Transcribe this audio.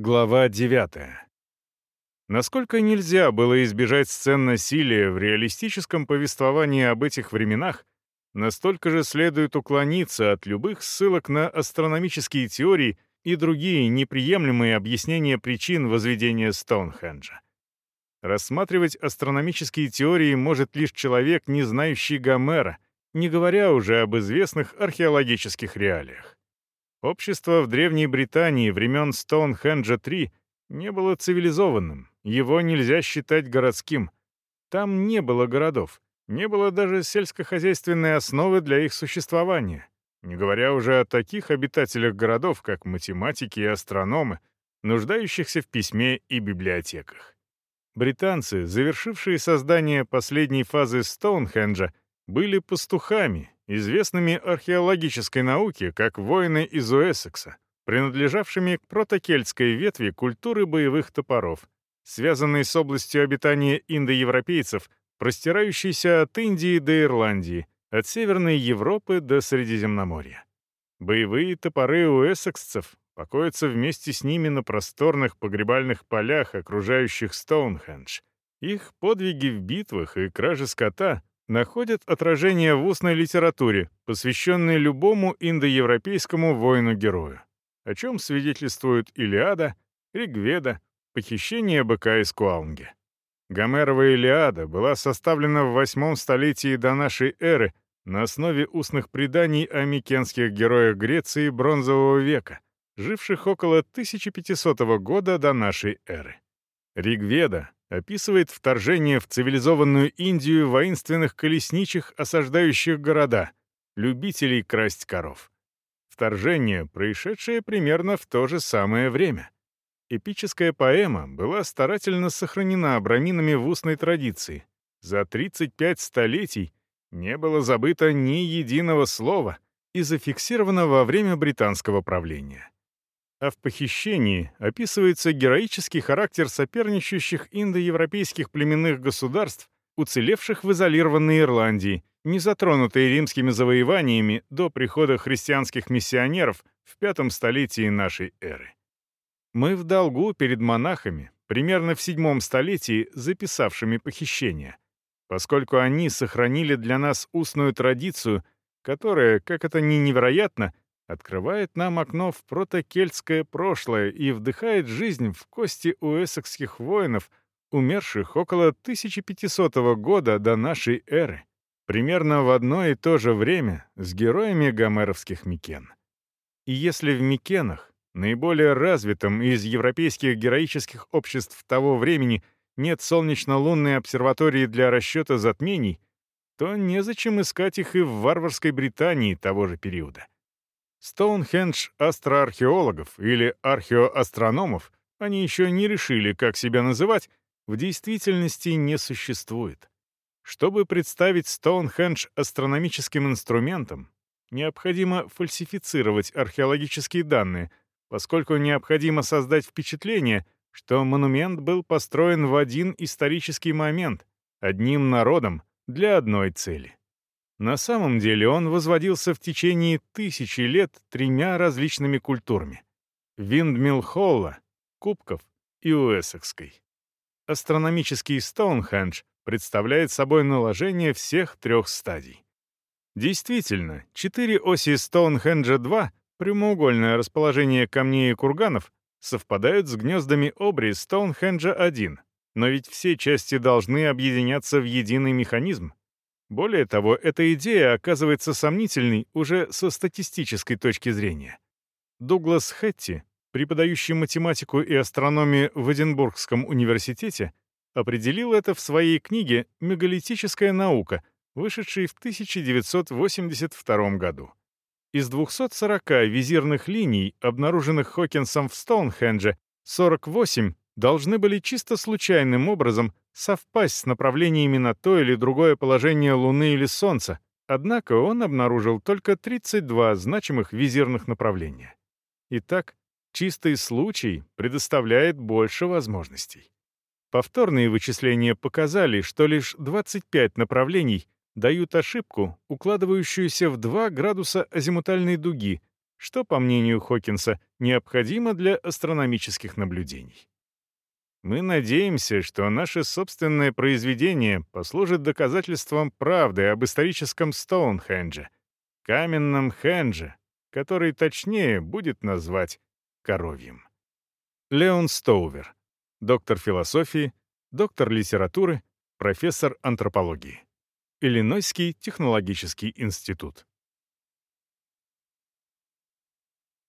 Глава 9. Насколько нельзя было избежать сцен насилия в реалистическом повествовании об этих временах, настолько же следует уклониться от любых ссылок на астрономические теории и другие неприемлемые объяснения причин возведения Стоунхенджа. Рассматривать астрономические теории может лишь человек, не знающий Гомера, не говоря уже об известных археологических реалиях. Общество в Древней Британии времен Стоунхенджа-3 не было цивилизованным, его нельзя считать городским. Там не было городов, не было даже сельскохозяйственной основы для их существования, не говоря уже о таких обитателях городов, как математики и астрономы, нуждающихся в письме и библиотеках. Британцы, завершившие создание последней фазы Стоунхенджа, были пастухами известными археологической науке как воины из Уэссекса, принадлежавшими к протокельтской ветви культуры боевых топоров, связанной с областью обитания индоевропейцев, простирающейся от Индии до Ирландии, от Северной Европы до Средиземноморья. Боевые топоры уэссексцев покоятся вместе с ними на просторных погребальных полях, окружающих Стоунхендж. Их подвиги в битвах и краже скота находят отражение в устной литературе, посвященной любому индоевропейскому воину-герою, о чем свидетельствуют Илиада, Ригведа, похищение быка из Куаунги. Гомерова Илиада была составлена в восьмом столетии до нашей эры на основе устных преданий о микенских героях Греции бронзового века, живших около 1500 года до нашей эры. Ригведа описывает вторжение в цивилизованную Индию воинственных колесничих, осаждающих города, любителей красть коров. Вторжение, происшедшее примерно в то же самое время. Эпическая поэма была старательно сохранена абраминами в устной традиции. За 35 столетий не было забыто ни единого слова и зафиксировано во время британского правления а в похищении описывается героический характер соперничающих индоевропейских племенных государств, уцелевших в изолированной Ирландии, не затронутой римскими завоеваниями до прихода христианских миссионеров в пятом столетии нашей эры. Мы в долгу перед монахами, примерно в седьмом столетии записавшими похищение, поскольку они сохранили для нас устную традицию, которая, как это ни невероятно, открывает нам окно в протокельтское прошлое и вдыхает жизнь в кости уэссекских воинов, умерших около 1500 года до нашей эры, примерно в одно и то же время с героями гомеровских Микен. И если в Микенах, наиболее развитом из европейских героических обществ того времени, нет солнечно-лунной обсерватории для расчета затмений, то незачем искать их и в варварской Британии того же периода. Стоунхендж астроархеологов или археоастрономов, они еще не решили, как себя называть, в действительности не существует. Чтобы представить Стоунхендж астрономическим инструментом, необходимо фальсифицировать археологические данные, поскольку необходимо создать впечатление, что монумент был построен в один исторический момент, одним народом, для одной цели. На самом деле он возводился в течение тысячи лет тремя различными культурами — Виндмилл-Холла, Кубков и Уэссекской. Астрономический Стоунхендж представляет собой наложение всех трех стадий. Действительно, четыре оси Стоунхенджа-2, прямоугольное расположение камней и курганов, совпадают с гнездами Обри Стоунхенджа-1, но ведь все части должны объединяться в единый механизм, более того, эта идея оказывается сомнительной уже со статистической точки зрения. Дуглас Хэтти, преподающий математику и астрономию в Эдинбургском университете, определил это в своей книге «Мегалитическая наука», вышедшей в 1982 году. Из 240 визирных линий, обнаруженных Хокинсом в Стоунхендже, 48 должны были чисто случайным образом совпасть с направлениями на то или другое положение Луны или Солнца, однако он обнаружил только 32 значимых визирных направления. Итак, чистый случай предоставляет больше возможностей. Повторные вычисления показали, что лишь 25 направлений дают ошибку, укладывающуюся в 2 градуса азимутальной дуги, что, по мнению Хокинса, необходимо для астрономических наблюдений. Мы надеемся, что наше собственное произведение послужит доказательством правды об историческом Стоунхендже, каменном Хендже, который точнее будет назвать коровьим. Леон Стоувер, доктор философии, доктор литературы, профессор антропологии. Иллинойский технологический институт.